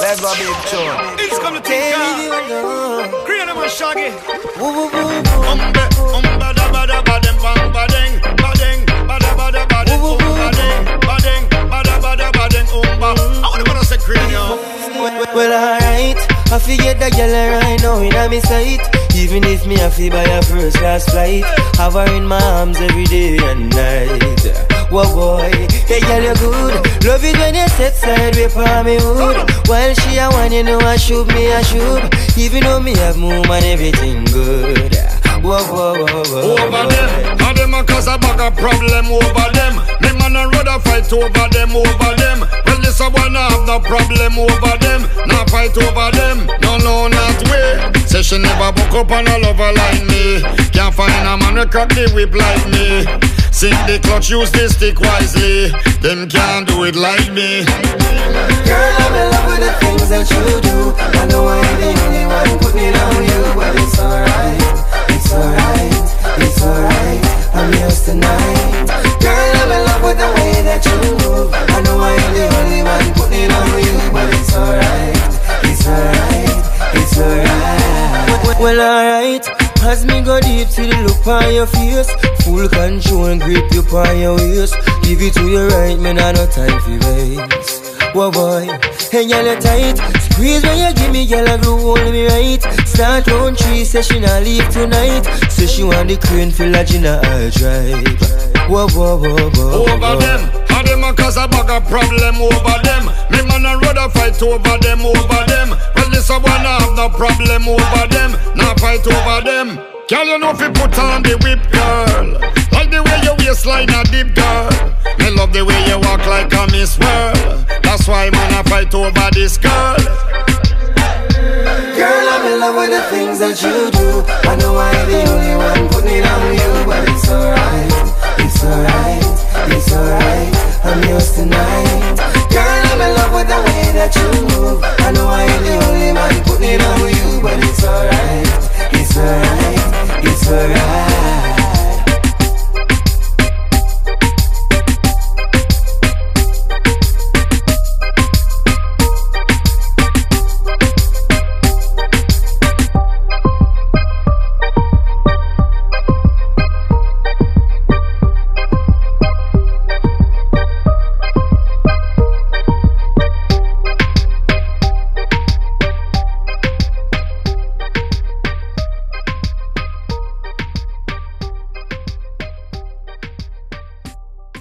Let's go, big tune. It's to take off. Green and shaggy. Woo, woo, woo, I forget that girl right now in my sight. Even if me have to buy a first class flight, have her in my arms every day and night. Whoa boy, hey girl you good. Love it when you set side way for me hood. While she a one, you know I shoot me I shoot. Even though me have move and everything good. Whoa whoa whoa whoa. Over them, and them a cause a bag of problem over them. Me man a rather fight over them, over them. No problem over them. Now fight over them, no no not way. Say she never book up on a lover like me. Can't find a man who crack the whip like me. Sink the clutch, use the stick wisely. Them can't do it like me. Girl, I'm in love with the things Well, alright. As me go deep to the look on your face Full control and grip you on your waist Give it to your right, man, I no time for waste Whoa boy, hey you tight Squeeze when you give me, girl I grow hold me right Start round three, say she not leave tonight Say she want the crane fill a gin I drive Whoa whoa whoa whoa over them. And them a cause a bag of problem over them. Me man a rather fight over them, over them. This a have no problem over them. Now fight over them. Girl, you know if put on the whip, girl. Like the way your waistline a dip, girl. Me love the way you walk like a Miss World. That's why man a fight over this girl. Girl, I'm in love with the things that you do. I know I ain't the only one